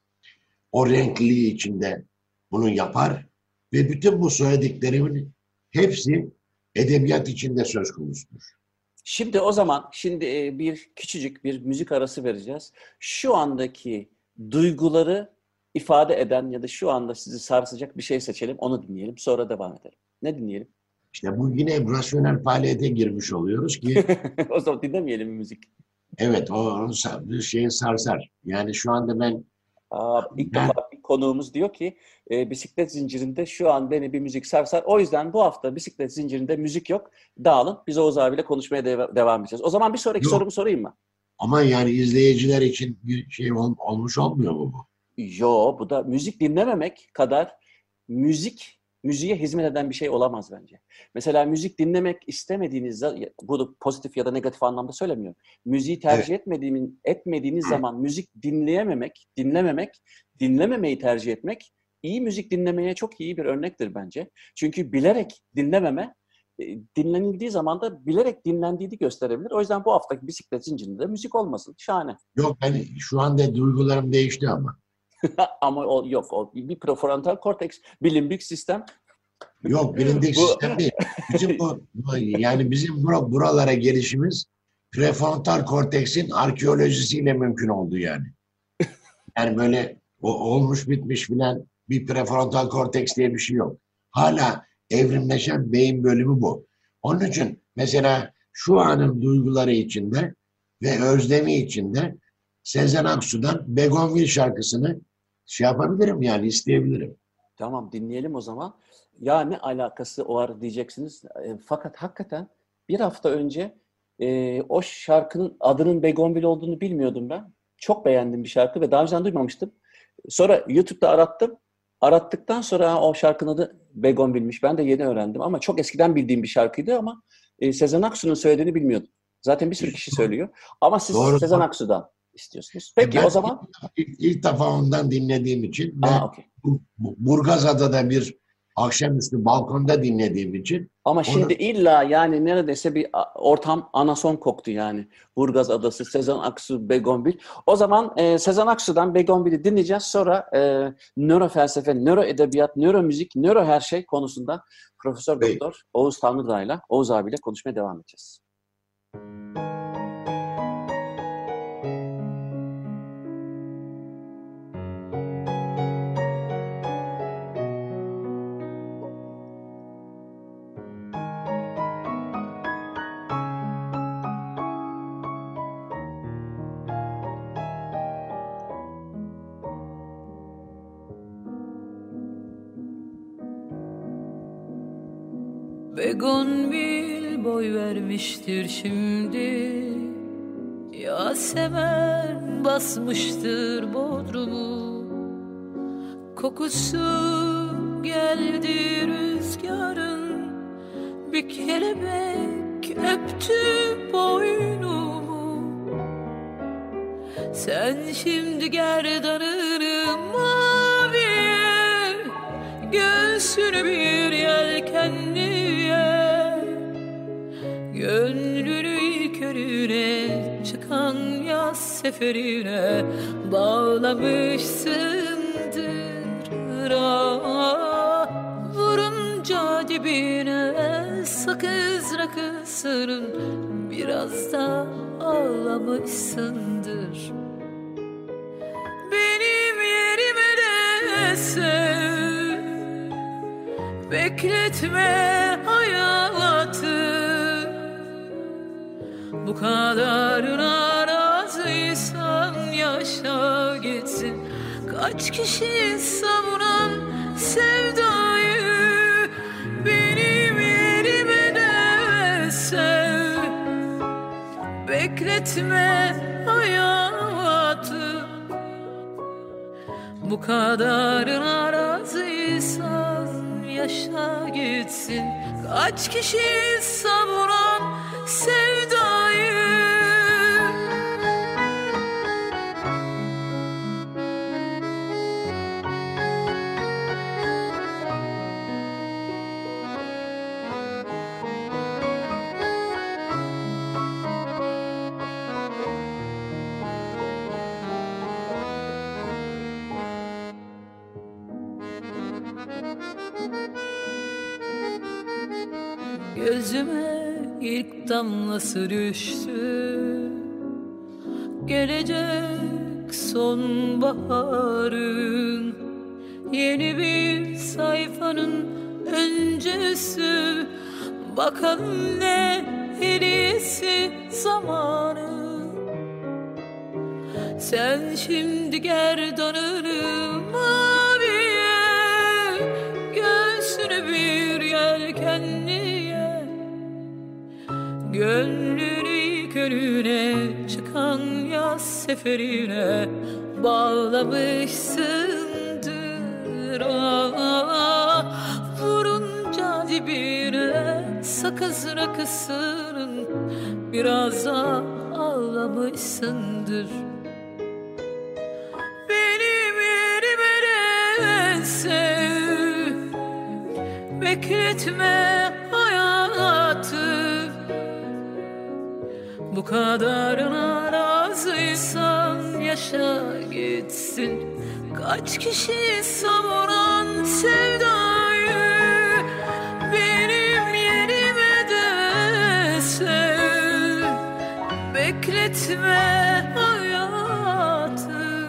o renkliliği içinde bunu yapar ve bütün bu söylediklerimin hepsi edebiyat içinde söz konusudur. Şimdi o zaman şimdi e, bir küçücük bir müzik arası vereceğiz. Şu andaki duyguları ifade eden ya da şu anda sizi sarsacak bir şey seçelim. Onu dinleyelim. Sonra devam edelim. Ne dinleyelim? İşte bu yine rasyonel faaliyete girmiş oluyoruz ki. o zaman dinlemeyelim müzik. Evet, o bir şeyi sarsar. Yani şu anda ben Aa, ilk ben, konuğumuz diyor ki e, bisiklet zincirinde şu an beni bir müzik sarsar. O yüzden bu hafta bisiklet zincirinde müzik yok. Dağılın. Biz Oğuz abiyle konuşmaya de- devam edeceğiz. O zaman bir sonraki yok. sorumu sorayım mı? Ama yani izleyiciler için bir şey ol, olmuş olmuyor mu bu? Yo, bu da müzik dinlememek kadar müzik müziğe hizmet eden bir şey olamaz bence. Mesela müzik dinlemek istemediğinizde, bunu pozitif ya da negatif anlamda söylemiyorum. Müziği tercih evet. etmediğin, etmediğiniz zaman müzik dinleyememek, dinlememek, dinlememeyi tercih etmek iyi müzik dinlemeye çok iyi bir örnektir bence. Çünkü bilerek dinlememe e, dinlenildiği zaman da bilerek dinlendiğini gösterebilir. O yüzden bu haftaki bisiklet zincirinde de müzik olmasın. Şahane. Yok ben şu anda duygularım değişti ama. Ama o yok. O bir prefrontal korteks bilindik sistem. Yok bilindik sistem değil. Bizim bu, yani bizim buralara gelişimiz prefrontal korteksin arkeolojisiyle mümkün oldu yani. Yani böyle o, olmuş bitmiş filan bir prefrontal korteks diye bir şey yok. Hala evrimleşen beyin bölümü bu. Onun için mesela şu anın duyguları içinde ve özlemi içinde Sezen Aksu'dan Begonvil şarkısını şey yapabilirim yani isteyebilirim. Tamam dinleyelim o zaman. Ya ne alakası var diyeceksiniz. E, fakat hakikaten bir hafta önce e, o şarkının adının Begonvil olduğunu bilmiyordum ben. Çok beğendim bir şarkı ve daha önce duymamıştım. Sonra YouTube'da arattım. Arattıktan sonra o şarkının adı Begonvil'miş. Ben de yeni öğrendim ama çok eskiden bildiğim bir şarkıydı ama e, Sezen Aksu'nun söylediğini bilmiyordum. Zaten bir sürü kişi söylüyor. Ama siz Doğru. Sezen Aksu'dan istiyorsunuz. Peki ben o zaman. Ilk, ilk defa ondan dinlediğim için Aa, okay. Burgazada'da bir akşamüstü balkonda dinlediğim için. Ama onu... şimdi illa yani neredeyse bir ortam anason koktu yani. Burgaz Adası, Sezen Aksu, Begonvil. O zaman e, Sezen Aksu'dan Begonvil'i dinleyeceğiz. Sonra e, nöro felsefe, nöro edebiyat, nöro müzik, nöro her şey konusunda Profesör Doktor Oğuz Tanrıdağ'la, Oğuz abiyle konuşmaya devam edeceğiz. Müzik Begonvil boy vermiştir şimdi. Yasemen basmıştır bodrumu. Kokusu geldi rüzgarın. Bir kelebek öptü boynumu. Sen şimdi gerdanını seferine bağlamışsındır Vurunca dibine sakız rakısının biraz da ağlamışsındır. Benim yerime de sev Bekletme hayatı. Bu kadarına razıysan yaşa gitsin. Kaç kişi savuran sevdayı Benim yerime de sev Bekletme hayatı. Bu kadarına razıysan yaşa gitsin. Kaç kişi savuran sevdayı damlası düştü? Gelecek sonbaharın Yeni bir sayfanın öncesi. Bakalım ne hediyesi zamanı. Sen şimdi gerdanını Gönlünü körüne çıkan yaz seferine. Bağlamışsındır ah, Vurunca dibine sakız rakısının Biraz ağlamışsındır. Benim yerime de sev Bekletme hayatı Bu kadarına razıysan yaşa gitsin. Kaç kişi savuran sevdayı Benim yerime de sev Bekletme hayatı.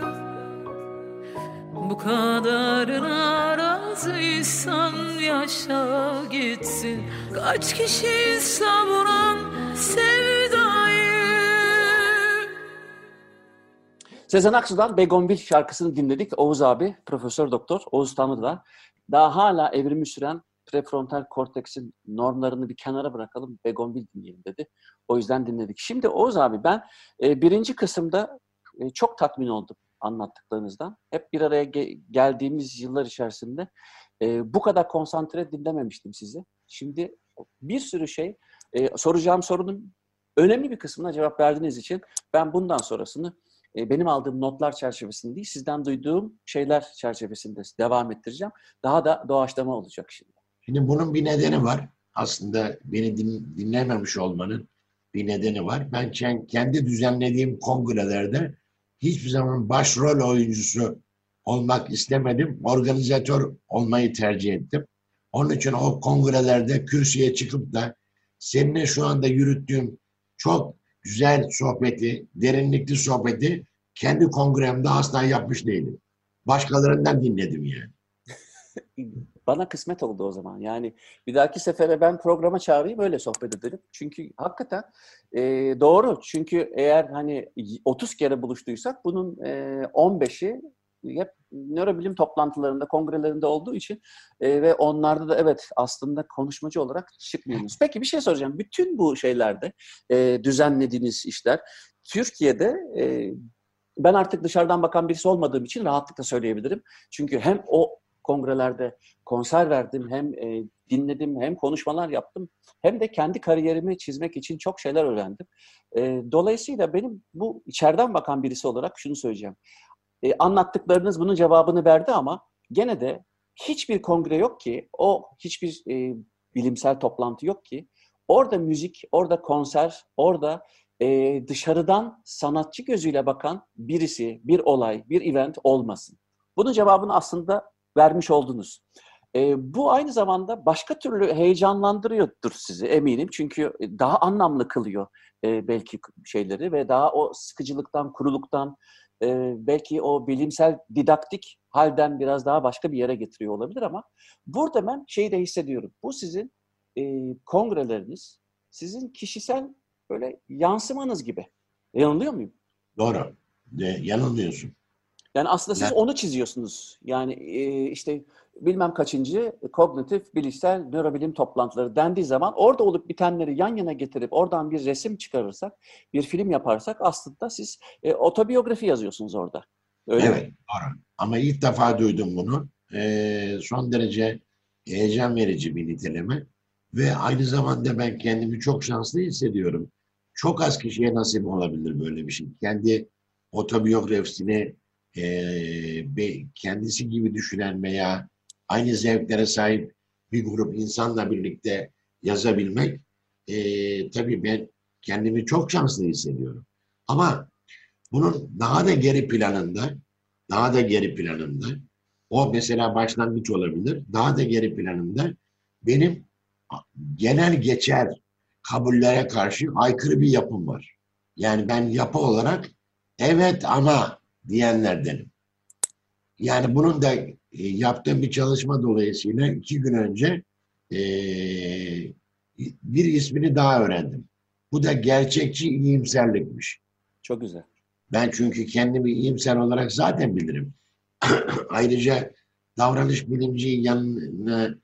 Bu kadarına razıysan yaşa gitsin. Kaç kişi savuran sevdayı Sezen Aksu'dan Begonvil şarkısını dinledik. Oğuz abi, Profesör Doktor Oğuz Tanrı'da. Daha hala evrimi süren prefrontal korteksin normlarını bir kenara bırakalım, Begonvil dinleyelim dedi. O yüzden dinledik. Şimdi Oğuz abi ben e, birinci kısımda e, çok tatmin oldum anlattıklarınızdan. Hep bir araya ge- geldiğimiz yıllar içerisinde e, bu kadar konsantre dinlememiştim sizi. Şimdi bir sürü şey, e, soracağım sorunun önemli bir kısmına cevap verdiğiniz için ben bundan sonrasını e, benim aldığım notlar çerçevesinde değil, sizden duyduğum şeyler çerçevesinde devam ettireceğim. Daha da doğaçlama olacak şimdi. Şimdi bunun bir nedeni var. Aslında beni din- dinlememiş olmanın bir nedeni var. Ben ken- kendi düzenlediğim kongrelerde hiçbir zaman başrol oyuncusu olmak istemedim. Organizatör olmayı tercih ettim. Onun için o kongrelerde kürsüye çıkıp da seninle şu anda yürüttüğüm çok güzel sohbeti, derinlikli sohbeti kendi kongremde asla yapmış değilim. Başkalarından dinledim yani. Bana kısmet oldu o zaman. Yani bir dahaki sefere ben programa çağırayım öyle sohbet edelim. Çünkü hakikaten e, doğru. Çünkü eğer hani 30 kere buluştuysak bunun e, 15'i hep nörobilim toplantılarında, kongrelerinde olduğu için e, ve onlarda da evet aslında konuşmacı olarak çıkmıyorsunuz. Peki bir şey soracağım. Bütün bu şeylerde e, düzenlediğiniz işler Türkiye'de e, ben artık dışarıdan bakan birisi olmadığım için rahatlıkla söyleyebilirim. Çünkü hem o kongrelerde konser verdim, hem e, dinledim, hem konuşmalar yaptım, hem de kendi kariyerimi çizmek için çok şeyler öğrendim. E, dolayısıyla benim bu içeriden bakan birisi olarak şunu söyleyeceğim. E, anlattıklarınız bunun cevabını verdi ama gene de hiçbir kongre yok ki, o hiçbir e, bilimsel toplantı yok ki, orada müzik, orada konser, orada e, dışarıdan sanatçı gözüyle bakan birisi, bir olay, bir event olmasın. Bunun cevabını aslında vermiş oldunuz. E, bu aynı zamanda başka türlü heyecanlandırıyordur sizi eminim. Çünkü daha anlamlı kılıyor e, belki şeyleri ve daha o sıkıcılıktan, kuruluktan, e, belki o bilimsel didaktik halden biraz daha başka bir yere getiriyor olabilir ama burada ben şeyi de hissediyorum. Bu sizin e, kongreleriniz, sizin kişisel böyle yansımanız gibi. Yanılıyor muyum? Doğru. De, yanılmıyorsun. Yani aslında siz Yani- onu çiziyorsunuz. Yani e, işte bilmem kaçıncı kognitif bilişsel nörobilim toplantıları dendiği zaman orada olup bitenleri yan yana getirip oradan bir resim çıkarırsak, bir film yaparsak aslında siz e, otobiyografi yazıyorsunuz orada. Öyle mi? evet, doğru. Ama ilk defa duydum bunu. Ee, son derece heyecan verici bir niteleme. Ve aynı zamanda ben kendimi çok şanslı hissediyorum. Çok az kişiye nasip olabilir böyle bir şey. Kendi otobiyografisini be- kendisi gibi düşünen veya aynı zevklere sahip bir grup insanla birlikte yazabilmek eee tabii ben kendimi çok şanslı hissediyorum. Ama bunun daha da geri planında, daha da geri planında, o mesela başlangıç olabilir, daha da geri planında benim genel geçer kabullere karşı aykırı bir yapım var. Yani ben yapı olarak evet ama diyenlerdenim. Yani bunun da e, yaptığım bir çalışma dolayısıyla iki gün önce e, bir ismini daha öğrendim. Bu da gerçekçi iyimserlikmiş. Çok güzel. Ben çünkü kendimi iyimser olarak zaten bilirim. Ayrıca davranış bilimci yanına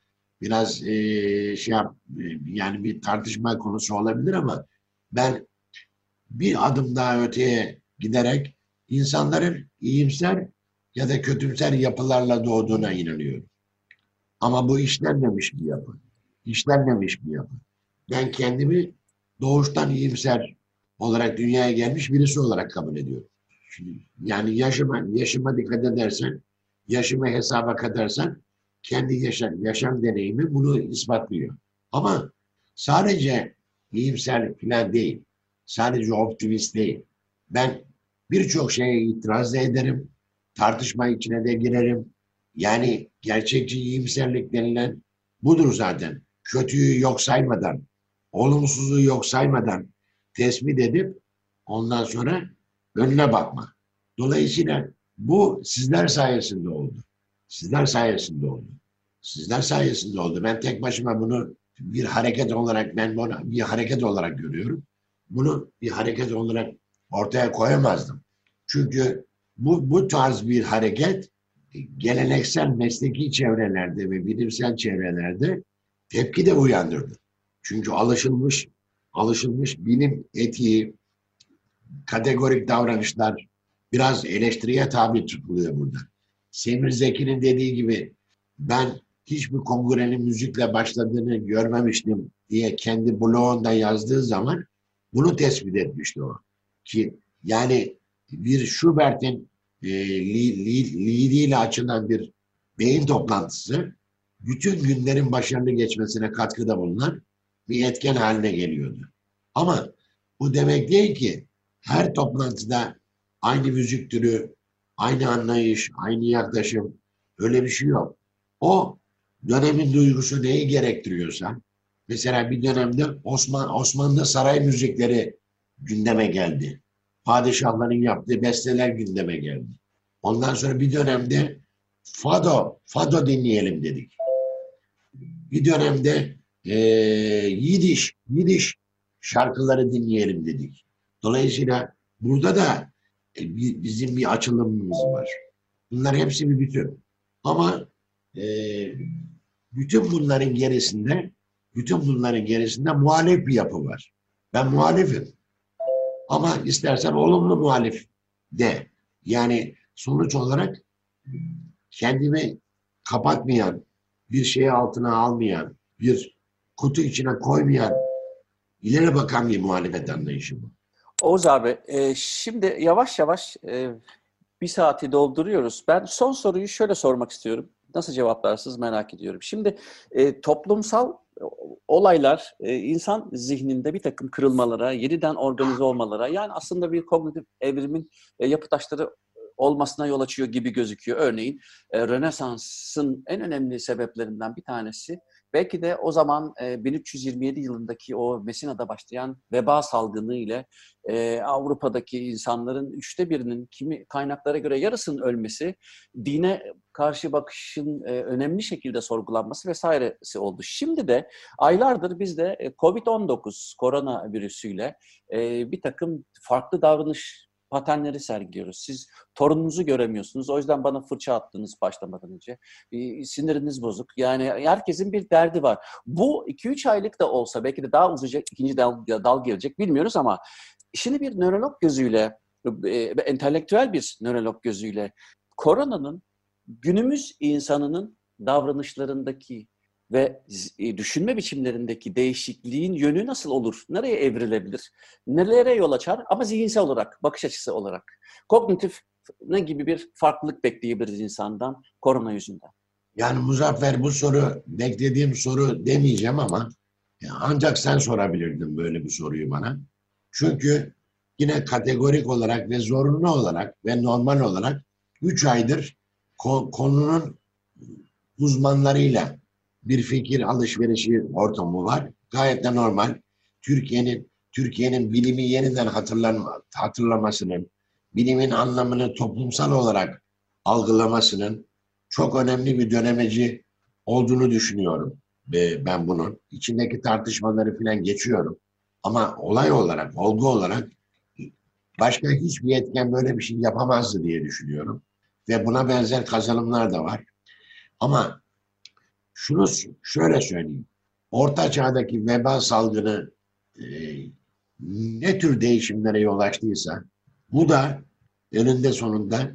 biraz eee, şey yap, e, yani bir tartışma konusu olabilir ama ben bir adım daha öteye giderek insanların iyimser ya da kötümser yapılarla doğduğuna inanıyorum. Ama bu işlenmemiş bir yapı. İşlenmemiş bir yapı. Ben kendimi doğuştan iyimser olarak dünyaya gelmiş birisi olarak kabul ediyorum. Şimdi, yani yaşıma, yaşıma dikkat edersen, yaşımı hesaba katarsan kendi yaşam, yaşam deneyimi bunu ispatlıyor. Ama sadece iyimser falan değil. Sadece optimist değil. Ben birçok şeye itiraz da ederim. Tartışma içine de girerim. Yani gerçekçi iyimserlik denilen budur zaten. Kötüyü yok saymadan, olumsuzluğu yok saymadan tespit edip ondan sonra önüne bakma. Dolayısıyla bu sizler sayesinde oldu. Sizler sayesinde oldu. Sizler sayesinde oldu. Ben tek başıma bunu bir hareket olarak ben bunu bir hareket olarak görüyorum. Bunu bir hareket olarak ortaya koyamazdım. Çünkü bu, bu tarz bir hareket geleneksel mesleki çevrelerde ve bilimsel çevrelerde tepki de uyandırdı. Çünkü alışılmış alışılmış bilim etiği, kategorik davranışlar biraz eleştiriye tabi tutuluyor burada. Semir Zeki'nin dediği gibi ben hiçbir kongrenin müzikle başladığını görmemiştim diye kendi blogunda yazdığı zaman bunu tespit etmişti o. Ki yani bir Schubert'in e, li- li- açılan bir beyin toplantısı bütün günlerin başarılı geçmesine katkıda bulunan bir etken haline geliyordu. Ama bu demek değil ki her toplantıda aynı müzik türü, aynı anlayış, aynı yaklaşım öyle bir şey yok. O dönemin duygusu neyi gerektiriyorsa mesela bir dönemde Osman Osmanlı saray müzikleri gündeme geldi. Padişahların yaptığı besteler gündeme geldi. Ondan sonra bir dönemde Fado, Fado dinleyelim dedik. Bir dönemde e, Yidiş, Yidiş şarkıları dinleyelim dedik. Dolayısıyla burada da e, bi- bizim bir açılımımız var. Bunlar hepsi bir bütün. Ama e, bütün bunların gerisinde, bütün bunların gerisinde muhalif bir yapı var. Ben muhalifim. Ama istersen olumlu muhalif de. Yani sonuç olarak kendimi kapatmayan, bir şeyi altına almayan, bir kutu içine koymayan, ileri bakan bir muhalefet anlayışı bu. Oğuz abi, e, şimdi yavaş yavaş e, bir saati dolduruyoruz. Ben son soruyu şöyle sormak istiyorum. Nasıl cevaplarsınız merak ediyorum. Şimdi e, toplumsal olaylar e, insan zihninde bir takım kırılmalara, yeniden organize olmalara, yani aslında bir kognitif evrimin e, yapı taşları olmasına yol açıyor gibi gözüküyor. Örneğin e, Rönesans'ın en önemli sebeplerinden bir tanesi belki de o zaman e, 1327 yılındaki o Mesina'da başlayan veba salgını ile Avrupa'daki insanların üçte birinin kimi kaynaklara göre yarısının ölmesi, dine karşı bakışın önemli şekilde sorgulanması vesairesi oldu. Şimdi de aylardır biz de e, Covid-19 koronavirüsüyle e, bir takım farklı davranış paternleri sergiliyoruz. Siz torununuzu göremiyorsunuz. O yüzden bana fırça attınız başlamadan önce. E, siniriniz bozuk. Yani herkesin bir derdi var. Bu 2-3 aylık da olsa belki de daha uzayacak ikinci dal, dal gelecek bilmiyoruz ama şimdi bir nörolog gözüyle, e, entelektüel bir nörolog gözüyle koronanın günümüz insanının davranışlarındaki ve e, düşünme biçimlerindeki değişikliğin yönü nasıl olur? Nereye evrilebilir? Nelere yol açar? Ama zihinsel olarak, bakış açısı olarak. Kognitif ne gibi bir farklılık bekleyebiliriz insandan korona yüzünden? Yani Muzaffer bu soru beklediğim soru demeyeceğim ama ancak sen sorabilirdin böyle bir soruyu bana. Çünkü yine kategorik olarak ve zorunlu olarak ve normal olarak 3 aydır konunun uzmanlarıyla bir fikir alışverişi ortamı var. Gayet de normal. Türkiye'nin Türkiye'nin bilimi yeniden hatırlanma, hatırlamasının, bilimin anlamını toplumsal olarak algılamasının çok önemli bir dönemeci olduğunu düşünüyorum. Ben bunun içindeki tartışmaları falan geçiyorum. Ama olay olarak, olgu olarak başka hiçbir etken böyle bir şey yapamazdı diye düşünüyorum. Ve buna benzer kazanımlar da var. Ama şunu şöyle söyleyeyim. Orta çağdaki veba salgını e, ne tür değişimlere yol açtıysa bu da önünde sonunda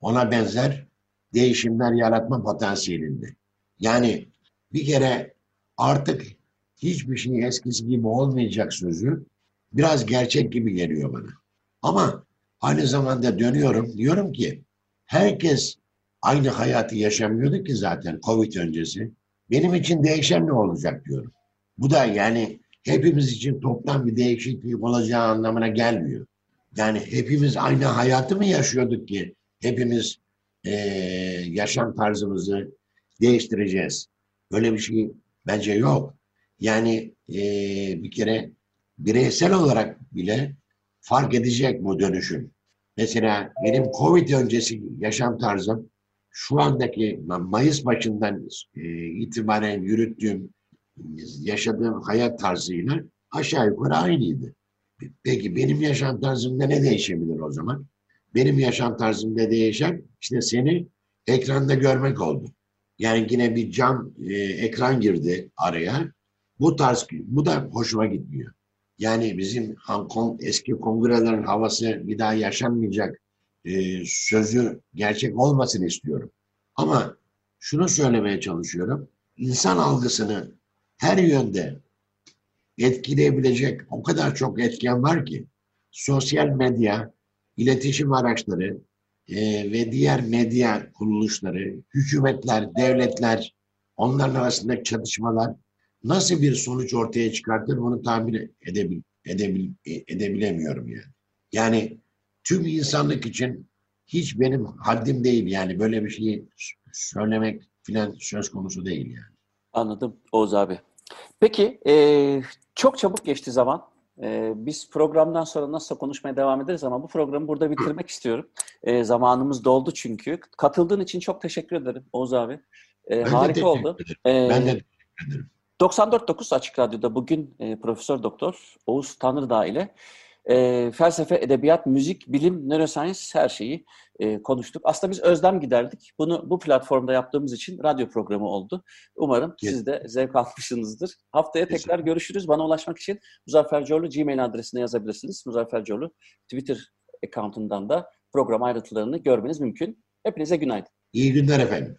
ona benzer değişimler yaratma potansiyelinde. Yani bir kere artık hiçbir şey eskisi gibi olmayacak sözü biraz gerçek gibi geliyor bana. Ama aynı zamanda dönüyorum diyorum ki herkes aynı hayatı yaşamıyordu ki zaten Covid öncesi. Benim için değişen ne olacak diyorum. Bu da yani hepimiz için toplam bir değişiklik olacağı anlamına gelmiyor. Yani hepimiz aynı hayatı mı yaşıyorduk ki hepimiz e, yaşam tarzımızı değiştireceğiz. Böyle bir şey bence yok. Yani e, bir kere bireysel olarak bile fark edecek bu dönüşüm. Mesela benim Covid öncesi yaşam tarzım şu andaki Mayıs başından e, itibaren yürüttüğüm, yaşadığım hayat tarzıyla aşağı yukarı aynıydı. Peki benim yaşam tarzımda ne değişebilir o zaman? Benim yaşam tarzımda değişen işte seni ekranda görmek oldu. Yani yine bir cam e, ekran girdi araya. Bu tarz, bu da hoşuma gitmiyor. Yani bizim Hong Kong eski kongrelerin havası bir daha yaşanmayacak e, sözü gerçek olmasını istiyorum. Ama şunu söylemeye çalışıyorum. İnsan algısını her yönde etkileyebilecek o kadar çok etken var ki sosyal medya, iletişim araçları e, ve diğer medya kuruluşları, hükümetler, devletler, onların arasındaki çatışmalar nasıl bir sonuç ortaya çıkartır bunu tahmin edebil, edebil, edebilemiyorum yani. Yani tüm insanlık için hiç benim haddim değil yani böyle bir şeyi söylemek filan söz konusu değil yani. Anladım Oğuz abi. Peki e, çok çabuk geçti zaman. E, biz programdan sonra nasıl konuşmaya devam ederiz ama bu programı burada bitirmek istiyorum. E, zamanımız doldu çünkü. Katıldığın için çok teşekkür ederim Oğuz abi. E, harika oldu. E, ben de teşekkür ederim. 94.9 Açık Radyo'da bugün e, Profesör Doktor Oğuz Tanrıdağ ile e, felsefe, edebiyat, müzik, bilim, neuroscience her şeyi e, konuştuk. Aslında biz özlem giderdik. Bunu bu platformda yaptığımız için radyo programı oldu. Umarım evet. siz de zevk almışsınızdır. Haftaya tekrar görüşürüz. Bana ulaşmak için Muzaffer Corlu Gmail adresine yazabilirsiniz. Muzaffer Corlu Twitter accountundan da program ayrıntılarını görmeniz mümkün. Hepinize günaydın. İyi günler efendim.